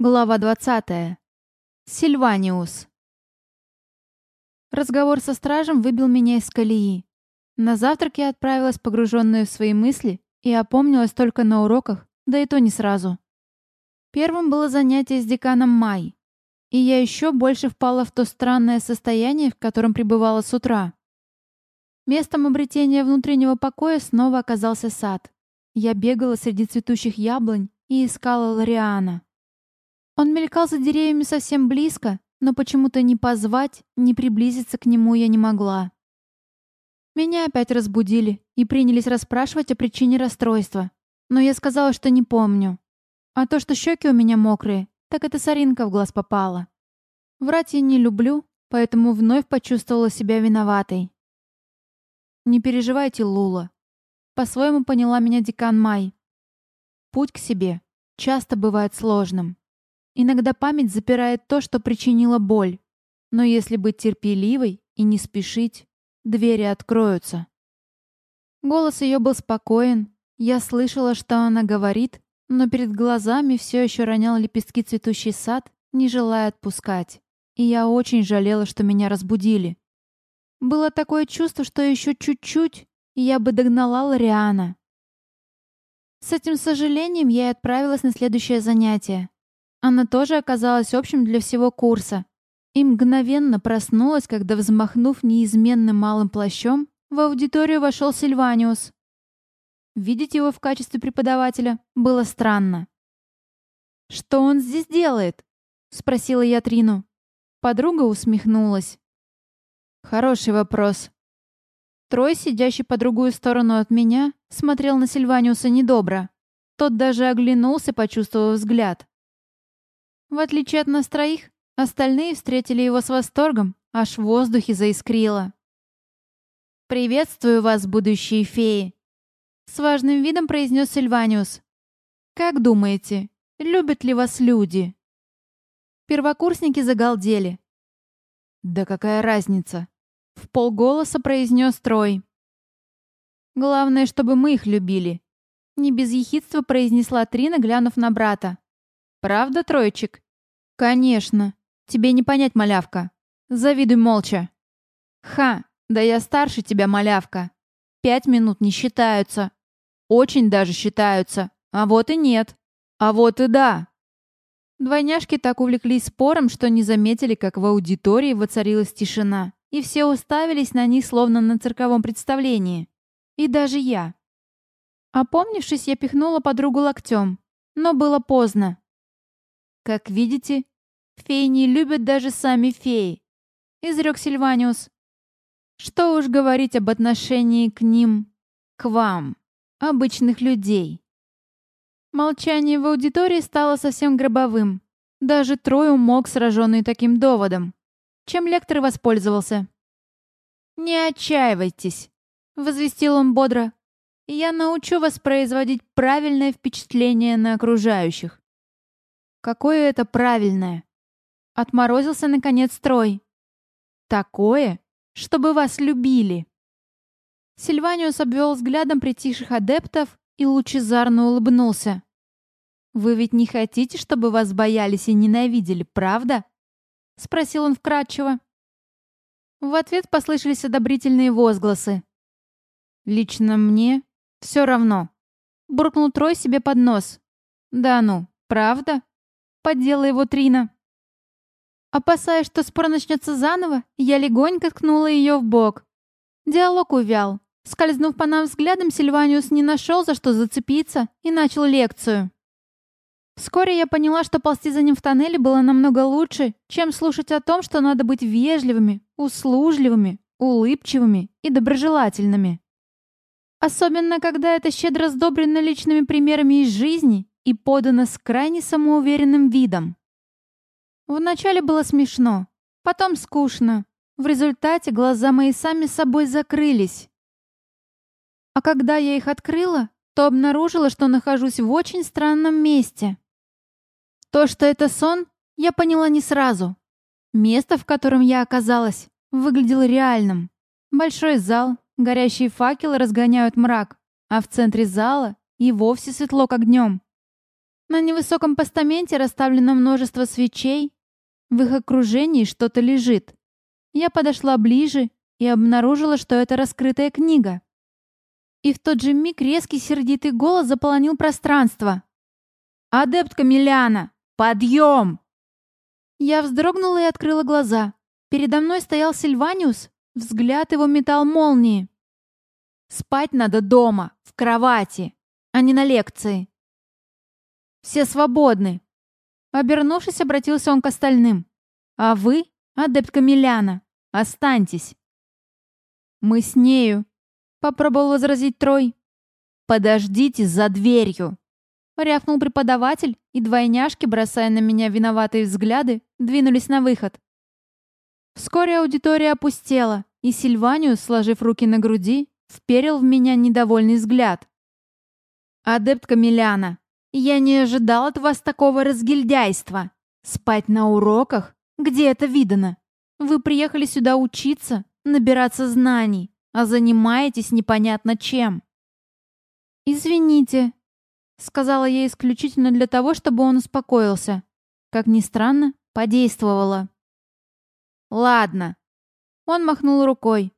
Глава 20. Сильваниус. Разговор со стражем выбил меня из колеи. На завтрак я отправилась погруженная в свои мысли и опомнилась только на уроках, да и то не сразу. Первым было занятие с деканом Май, и я еще больше впала в то странное состояние, в котором пребывала с утра. Местом обретения внутреннего покоя снова оказался сад. Я бегала среди цветущих яблонь и искала Лориана. Он мелькал за деревьями совсем близко, но почему-то ни позвать, ни приблизиться к нему я не могла. Меня опять разбудили и принялись расспрашивать о причине расстройства, но я сказала, что не помню. А то, что щеки у меня мокрые, так это соринка в глаз попала. Врать я не люблю, поэтому вновь почувствовала себя виноватой. Не переживайте, Лула. По-своему поняла меня декан Май. Путь к себе часто бывает сложным. Иногда память запирает то, что причинило боль. Но если быть терпеливой и не спешить, двери откроются. Голос ее был спокоен. Я слышала, что она говорит, но перед глазами все еще ронял лепестки цветущий сад, не желая отпускать. И я очень жалела, что меня разбудили. Было такое чувство, что еще чуть-чуть, и я бы догнала Лориана. С этим сожалением я и отправилась на следующее занятие. Она тоже оказалась общим для всего курса. И мгновенно проснулась, когда, взмахнув неизменным малым плащом, в аудиторию вошел Сильваниус. Видеть его в качестве преподавателя было странно. «Что он здесь делает?» — спросила я Трину. Подруга усмехнулась. «Хороший вопрос». Трой, сидящий по другую сторону от меня, смотрел на Сильваниуса недобро. Тот даже оглянулся, почувствовав взгляд. В отличие от нас троих, остальные встретили его с восторгом, аж в воздухе заискрило. «Приветствую вас, будущие феи!» С важным видом произнес Сильваниус. «Как думаете, любят ли вас люди?» Первокурсники загалдели. «Да какая разница?» В полголоса произнес Трой. «Главное, чтобы мы их любили», — не без ехидства произнесла Трина, глянув на брата. Правда, Троечек? Конечно. Тебе не понять, малявка. Завидуй молча. Ха, да я старше тебя, малявка. Пять минут не считаются. Очень даже считаются. А вот и нет. А вот и да. Двойняшки так увлеклись спором, что не заметили, как в аудитории воцарилась тишина, и все уставились на них, словно на цирковом представлении. И даже я. Опомнившись, я пихнула подругу локтем. Но было поздно. «Как видите, феи не любят даже сами феи», — изрек Сильваниус. «Что уж говорить об отношении к ним, к вам, обычных людей». Молчание в аудитории стало совсем гробовым. Даже Трой умолк, сраженный таким доводом. Чем лектор воспользовался? «Не отчаивайтесь», — возвестил он бодро. «Я научу вас производить правильное впечатление на окружающих. Какое это правильное? Отморозился, наконец, строй. Такое, чтобы вас любили. Сильваниус обвел взглядом притихших адептов и лучезарно улыбнулся. «Вы ведь не хотите, чтобы вас боялись и ненавидели, правда?» — спросил он вкратчиво. В ответ послышались одобрительные возгласы. «Лично мне все равно», — буркнул Трой себе под нос. «Да ну, правда?» Поддела его Трина. Опасаясь, что спор начнется заново, я легонько ткнула ее в бок. Диалог увял. Скользнув по нам взглядом, Сильваниус не нашел, за что зацепиться, и начал лекцию. Вскоре я поняла, что ползти за ним в тоннеле было намного лучше, чем слушать о том, что надо быть вежливыми, услужливыми, улыбчивыми и доброжелательными. Особенно, когда это щедро сдобрено личными примерами из жизни и подано с крайне самоуверенным видом. Вначале было смешно, потом скучно. В результате глаза мои сами собой закрылись. А когда я их открыла, то обнаружила, что нахожусь в очень странном месте. То, что это сон, я поняла не сразу. Место, в котором я оказалась, выглядело реальным. Большой зал, горящие факелы разгоняют мрак, а в центре зала и вовсе светло, как днем. На невысоком постаменте расставлено множество свечей. В их окружении что-то лежит. Я подошла ближе и обнаружила, что это раскрытая книга. И в тот же миг резкий сердитый голос заполонил пространство. «Адептка Миляна! Подъем!» Я вздрогнула и открыла глаза. Передо мной стоял Сильваниус, взгляд его метал молнии. «Спать надо дома, в кровати, а не на лекции. Все свободны!» Обернувшись, обратился он к остальным. «А вы, адептка Миляна, останьтесь!» «Мы с нею», — попробовал возразить Трой. «Подождите за дверью!» Рявкнул преподаватель, и двойняшки, бросая на меня виноватые взгляды, двинулись на выход. Вскоре аудитория опустела, и Сильваниус, сложив руки на груди, вперил в меня недовольный взгляд. «Адептка Миляна, я не ожидал от вас такого разгильдяйства. Спать на уроках? Где это видано? Вы приехали сюда учиться, набираться знаний, а занимаетесь непонятно чем». «Извините», — сказала я исключительно для того, чтобы он успокоился. Как ни странно, подействовало. «Ладно». Он махнул рукой.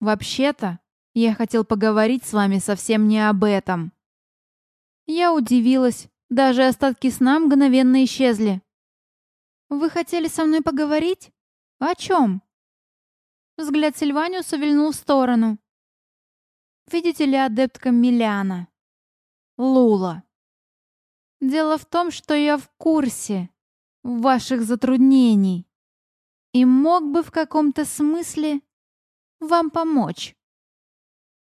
«Вообще-то, я хотел поговорить с вами совсем не об этом». Я удивилась. Даже остатки сна мгновенно исчезли. «Вы хотели со мной поговорить? О чем?» Взгляд Сильваниуса вильнул в сторону. «Видите ли, адептка Миляна?» Лула. Дело в том, что я в курсе ваших затруднений и мог бы в каком-то смысле вам помочь.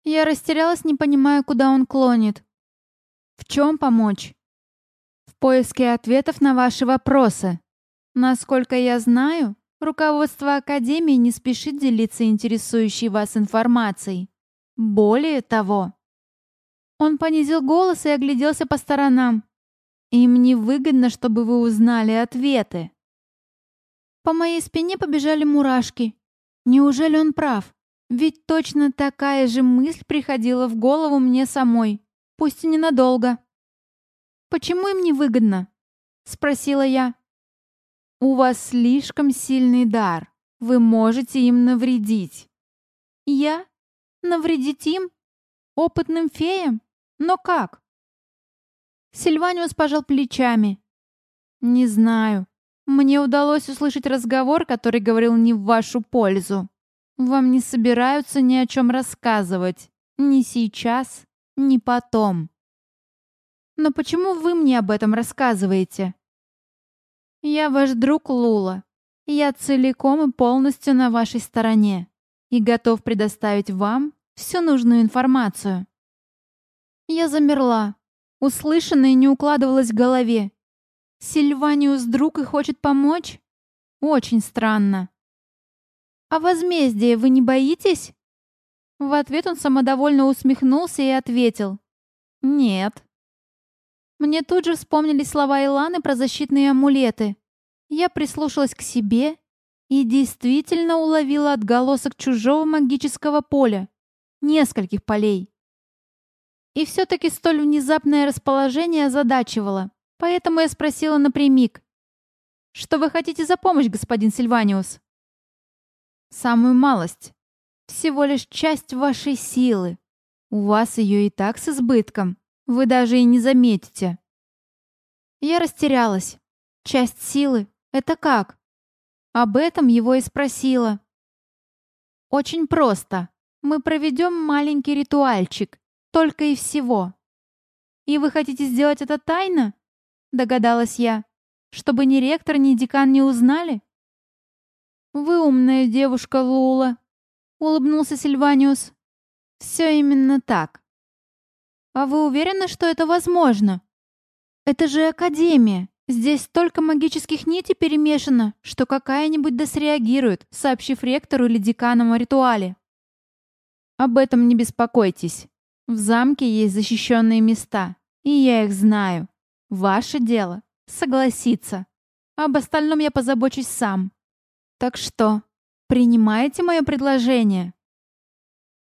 Я растерялась, не понимая, куда он клонит. В чем помочь? В поиске ответов на ваши вопросы. Насколько я знаю, руководство Академии не спешит делиться интересующей вас информацией. Более того, он понизил голос и огляделся по сторонам. Им не выгодно, чтобы вы узнали ответы. По моей спине побежали мурашки. Неужели он прав? Ведь точно такая же мысль приходила в голову мне самой, пусть и ненадолго. «Почему им не выгодно?» — спросила я. «У вас слишком сильный дар. Вы можете им навредить». «Я? Навредить им? Опытным феям? Но как? Сильваниус пожал плечами. Не знаю. Мне удалось услышать разговор, который говорил не в вашу пользу. Вам не собираются ни о чем рассказывать. Ни сейчас, ни потом. Но почему вы мне об этом рассказываете? Я ваш друг Лула. Я целиком и полностью на вашей стороне и готов предоставить вам всю нужную информацию. Я замерла. Услышанное не укладывалось в голове. Сильваниус друг и хочет помочь? Очень странно. «А возмездие вы не боитесь?» В ответ он самодовольно усмехнулся и ответил. «Нет». Мне тут же вспомнили слова Иланы про защитные амулеты. Я прислушалась к себе и действительно уловила отголосок чужого магического поля. Нескольких полей. И все-таки столь внезапное расположение озадачивало, поэтому я спросила напрямик. «Что вы хотите за помощь, господин Сильваниус?» «Самую малость. Всего лишь часть вашей силы. У вас ее и так с избытком. Вы даже и не заметите». Я растерялась. «Часть силы? Это как?» Об этом его и спросила. «Очень просто. Мы проведем маленький ритуальчик, только и всего. И вы хотите сделать это тайно? Догадалась я. Чтобы ни ректор, ни декан не узнали? Вы умная девушка, Лула. Улыбнулся Сильваниус. Все именно так. А вы уверены, что это возможно? Это же Академия. Здесь столько магических нитей перемешано, что какая-нибудь да среагирует, сообщив ректору или деканам о ритуале. Об этом не беспокойтесь. В замке есть защищенные места, и я их знаю. Ваше дело — согласиться. Об остальном я позабочусь сам. Так что, принимаете мое предложение?»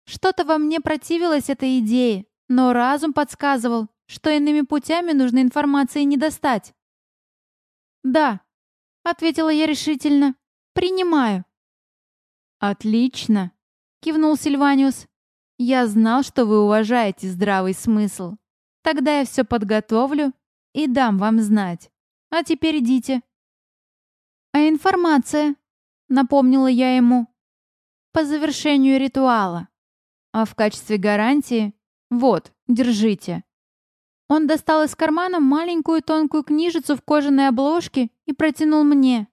Что-то во мне противилось этой идее, но разум подсказывал, что иными путями нужной информации не достать. «Да», — ответила я решительно, — «принимаю». «Отлично», — кивнул Сильваниус. «Я знал, что вы уважаете здравый смысл. Тогда я все подготовлю и дам вам знать. А теперь идите». «А информация?» — напомнила я ему. «По завершению ритуала. А в качестве гарантии вот, держите». Он достал из кармана маленькую тонкую книжицу в кожаной обложке и протянул мне.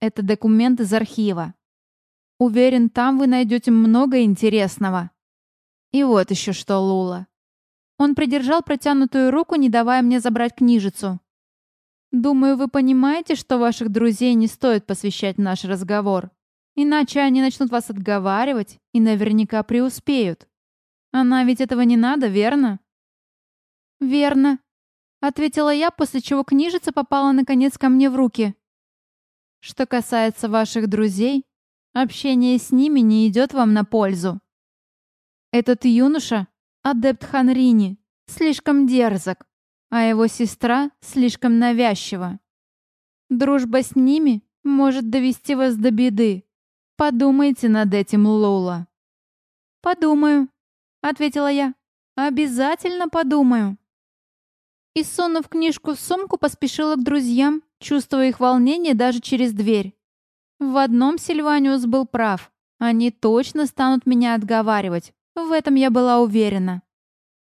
Это документ из архива. Уверен, там вы найдете много интересного. И вот еще что, Лула. Он придержал протянутую руку, не давая мне забрать книжицу. Думаю, вы понимаете, что ваших друзей не стоит посвящать наш разговор. Иначе они начнут вас отговаривать и наверняка преуспеют. Она ведь этого не надо, верно? «Верно», — ответила я, после чего книжица попала наконец ко мне в руки. «Что касается ваших друзей, общение с ними не идет вам на пользу. Этот юноша, адепт Ханрини, слишком дерзок, а его сестра слишком навязчива. Дружба с ними может довести вас до беды. Подумайте над этим, Лола». «Подумаю», — ответила я. «Обязательно подумаю». И, сунув книжку в сумку, поспешила к друзьям, чувствуя их волнение даже через дверь. В одном Сильваниус был прав. Они точно станут меня отговаривать. В этом я была уверена.